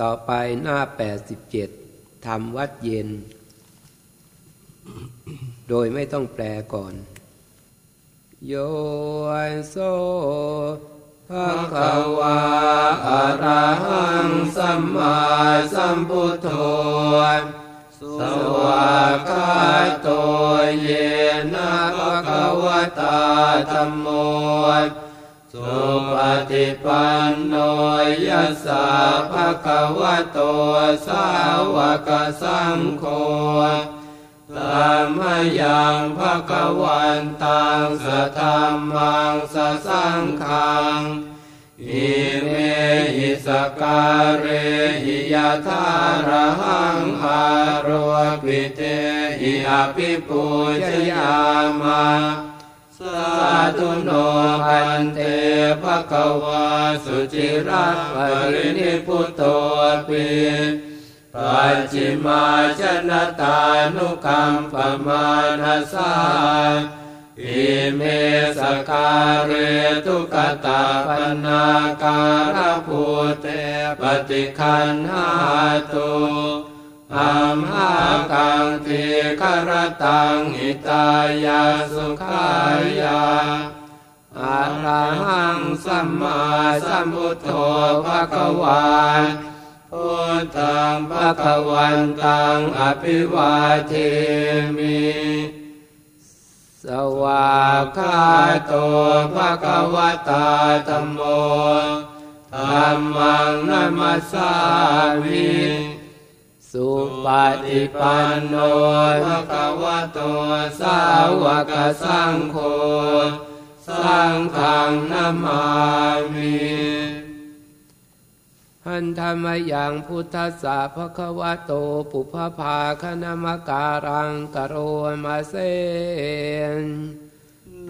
ต่อไปหน้าแปดสิบเจ็ดทำวัดเย็น โดยไม่ต้องแปลก่อน โยโซภะคะวาอะระหังสัมมาสัมพุทโธสวากาโตเยนะภะคะวตาธรรมโม สุปฏิปันโนยัสสะภะคะวะโตสาวกสังโฆตามยังภะคะวันตังสะธรรมังสะสังขังอิเมหิสการเรหิยาธารหังอารวกิเตหิอภิปุจยามาาธุโนพันเตภะคะวาสุจิรัตปรินิพุโตปิปัจจิมาชนตานุคัมปมานาสาอิเมสการเรตุกตาปนาการภูเตปฏิคันหาตุ อัมหากังติกรตังอิตายาสุขายาอะระหังสัมมาสัมพุทโธภะคะวาพุทธังภะคะวันตังอภิวาเทมิสวากขาโตภะคะวตาธรรมโมธรรมังนัมสสามิ สุปฏิปันโนภะคะวะโตสาวกสังโฆสังฆังนามามิหันธรรมยังพุทธสสะภะคะวะโตปุพพาคณมการังกโรมาเซน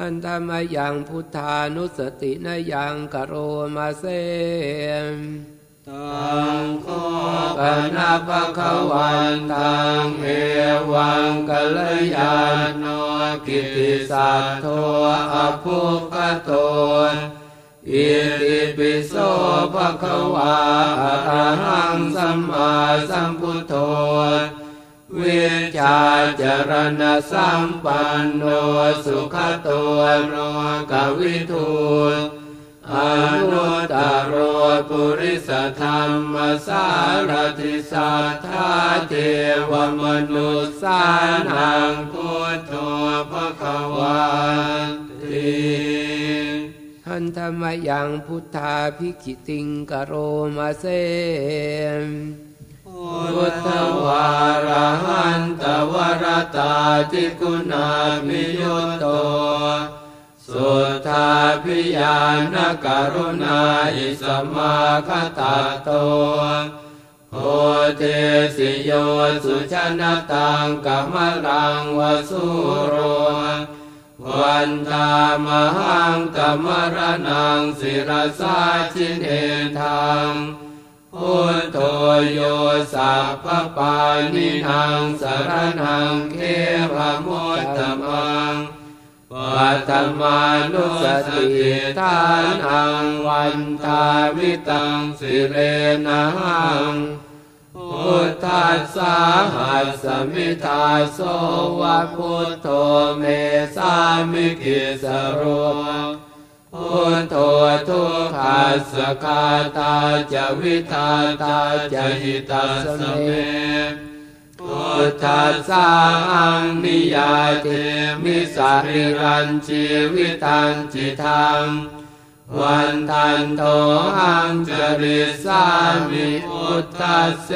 หันธรรมยังพุทธานุสตินยังกโรมาเซมตังโคปนาภควันตังเอวังกัลยาโนกิติสัตโทอภุคโตอิติปิโสภควาอระหังสัมมาสัมพุทโธ วิชาจารณสัมปันโนสุขตัวโรกวิทูอนุตตรปุริสธรรมสารติสัทธาเทวมนุษสานังพุทโธภะควันติหันธรรมยังพุทธาภิกิติงกโรมาเซม พุทธวารหันตวรตาทิคุณามิยุตโต สุทาพิยานกรุณาอิสมาคตาโตโอเทสิโยสุชนะตังกัมรังวสุโรวันตามหังกัมรนังศิรสาชินเอทัง พุทโธโยสัพพปานิทังสารนังเขภมุตตมังปัตมานุสติทานังวันตาวิตังสิเรนังพุทธัสสะหัสสมิทาโสวะพุทโธเมสามิกิสสะโร พุทโธทุกขัสสะ ฆาตาจะวิธาตาจะหิตัสสะ เมพุทธัสสาหังนิยยาเทมิสะรีรัญชีวิตัญจิทังวันทันโตหัง จะริสสามิพุทธัสเส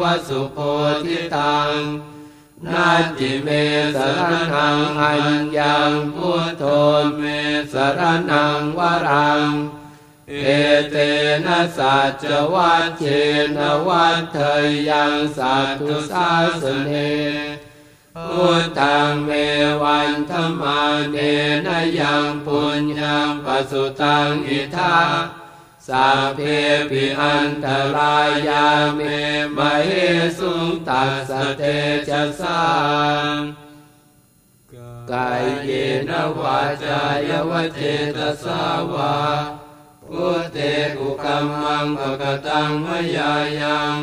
วสุโพธิตัง นาจิเมสรนังอัญญังพุทโธเมสรนังวรัง เอเตนะสัจวัตเชนวัตเทยังสัตตุสาสเนพุทธังเมวันธรรมาเนนยังปุญญังปสุตังอิทา สัพเพปิอันตรายาเมมเหสุงตัสเตจะสังกายเยนวาจายวเจตสาวาพุทเตกุกัมมังภกตังมยายัง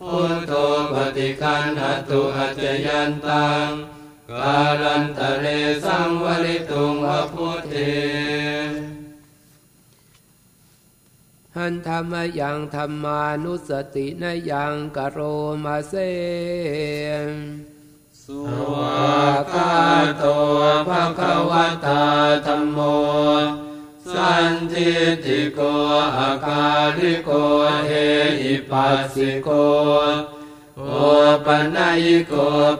พุทโธปฏิคันหตุอัจยันตังกาลันตะเลสังวริตุ นธรรมยังธรรมานุสตินยังกโรมาเสสุวากาโตภะคะวะตาธรรมโม สันทิติโกอาคาริโกเอหิปัสสิโกโอปัญญิโก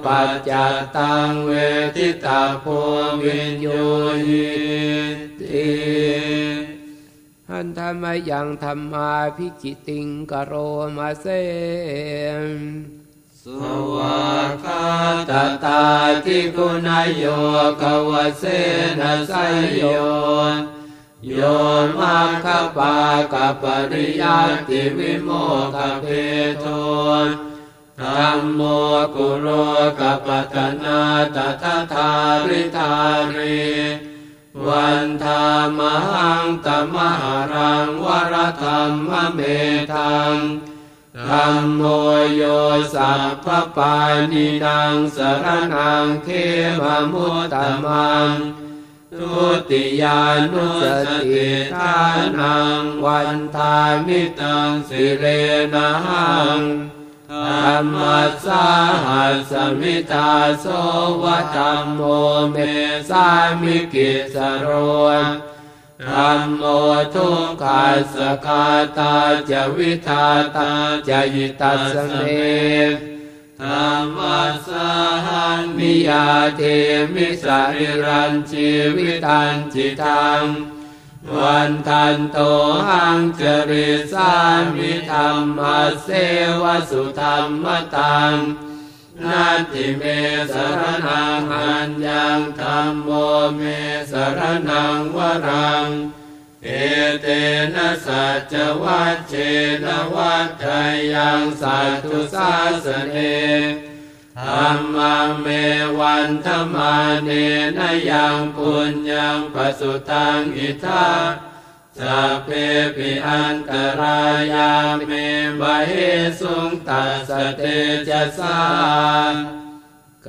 ปัจจตังเวทิตาโพวิญโยหิติ หันธรรมยังธรรมาพิจิติงกโรมาเสสวากาตตาทิคุณโยกวเสนัสยโยโยมัคปากปริยัติวิโมกเพโทธรรมโมกุโรกปัตนาตถาทาริธารี วันธามังตมหารังวรธรรมเมธังธรรมโมโยสัพพปานินางสรนังเขมมุตตมังทุติยานุสติทานังวันทามิตังสิเรนะหัง ธัมมัสสาหัสมิ ทาโสวะธัมโมเมสามิกิสสะโรธัมโมทุกขัสสะ ฆาตาจะวิธาตาจะ หิตัสสะ เมธัมมัสสาหัง นิยยาเทมิสะรีรัญชีวิตัญจิทัง วันทันโตหังจริสามิธรรมเสวสุธรรมตังนาติเมสรนังหันยังธรรมโมเมสรนังวรัง เอเตนะสัจวัตเชนวัตถยังสัตตุสาสเน ธรรมังเมวันธรรมาเนนยังปุญญังปสุตังอิทาสัพเพปิอันตรายาเมบะเหสุงตัสเตจะสา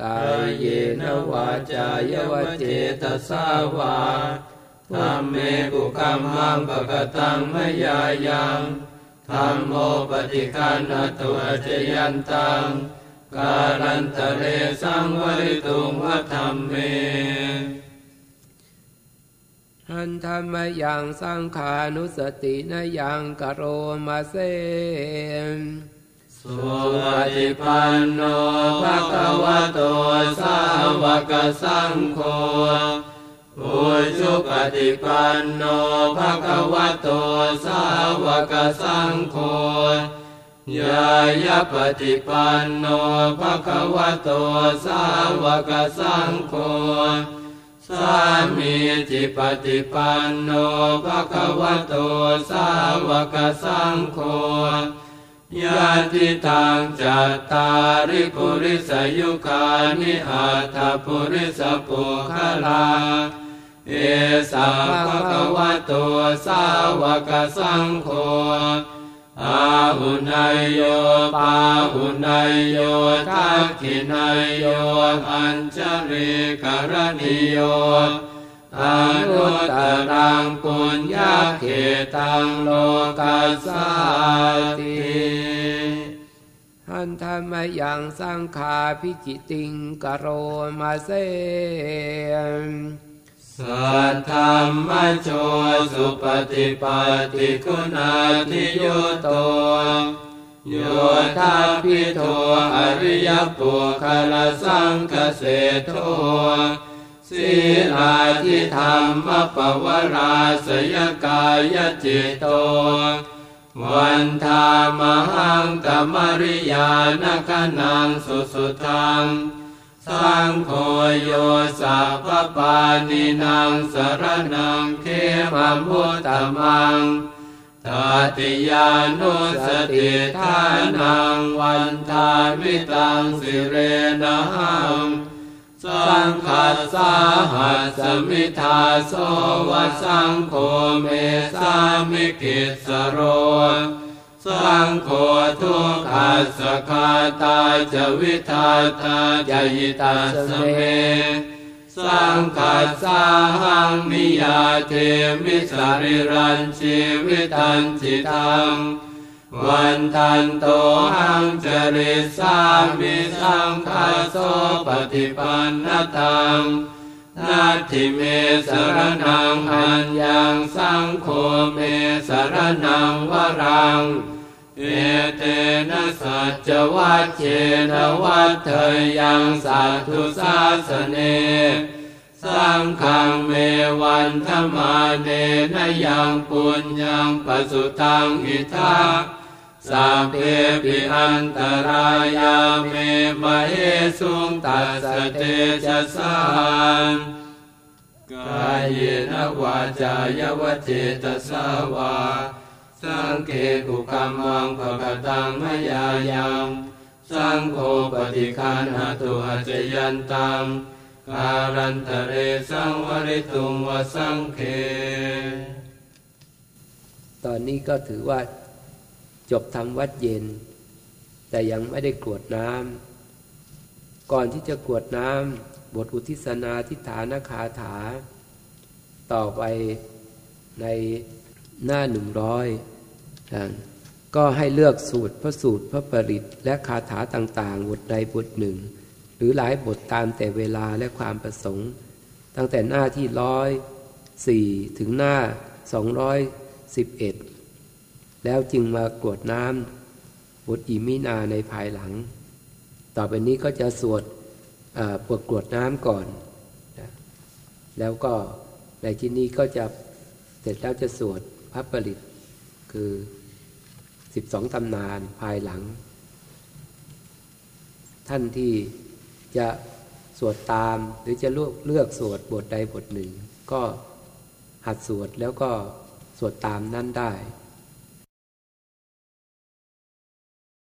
กายเยนวาจายวเจตสาวาธรรมเมกุกัมมังปะกตังมยายังธรรมโมปฏิคันหตุอจยันตัง กาลันตะเรสังวริตุงวัธรรมเมหันธรรมยังสังขานุสตินยังกโรมาเสสุปฏิปันโนภะคะวะโตสาวกสังโฆอุชุปฏิปันโนภะคะวะโตสาวกสังโฆ ยายาปฏิปันโนภะคะวะโตสาวกสังโฆสามีจิปฏิปันโนภะคะวะโตสาวกสังโฆยาติตังจัตตาริปุริสยุคานิอัตถปุริสปุคลาเอสาภะคะวะโตสาวกสังโฆ อาหุนายโยปาหุนายโยทักขินายโยอัญชริกรณิโยอนุตตรังปุญญาเขตังโลกัสสาติหันธรรมยังสังขาพิจิติงกโรมาเส สัทธรรมโชสุปฏิปัติคุณาทิโยโตโยธาพิโทอริยปุคลสังคเสโทสศีลาทิธรรมปวราสยกายจิตโต วันทามหังกมริยานคนังสุสุทัง สังโฆโยสัพปานินางสรนังเขมมุตตมังตติยานุสติทานังวันทามิตังสิเรนังสังขัสสาหัสมิทาโสวสังโฆเมสามิกิสสะโร สังโฆทุกขัสสะ ฆาตาจะวิธาตาจะ หิตัสสะ เมสังฆัสสาหัง นิยยาเทมิสะรีรัญชีวิตัญจิทังวันทันโตหัง จะริสสามิสังฆัสโสปะฏิปันนะตัง นาทิเมสรนังอัญญังสังโฆเมสรนังวรัง เอเตนะสัจวัตเชนวัตเถยังสัตถุสาสเนสังฆังเมวันธมาเนนยังปุญญังปสุตังอิทัก สัพเพปิอันตรายาเมมเหสุงตัสเตจะสานกายเยนวาจายวเจตสาวา สังเกกุกรรมังภกตังมยายังสังโฆปฏิคันหาตุหจยันตังการันตเรสังวริตุงวสังเคตอนนี้ก็ถือว่า จบทำวัดเย็น แต่ยังไม่ได้กรวดน้ำก่อนที่จะกรวดน้ำบทอุทิศนาทิฐานคาถา ต่อไปในหน้าหนึ่งร้อยก็ให้เลือกสูตรพระสูตรพระปริตและคาถาต่างๆ บทใดบทหนึ่ง หรือหลายบทตามแต่เวลาและความประสงค์ ตั้งแต่หน้าที่ร้อยสี่ถึงหน้าสองร้อยสิบเอ็ด แล้วจึงมากรวดน้ำบทอิมินาในภายหลัง ต่อไปนี้ก็จะสวดปวดกรวดน้ำก่อนแล้วก็ในที่นี้ก็จะเสร็จแล้วจะสวดพระปริตคือสิบสองตำนานภายหลัง ท่านที่จะสวดตามหรือจะเลือกเลือกสวดบทใดบทหนึ่ง ก็หัดสวดแล้วก็สวดตามนั่นได้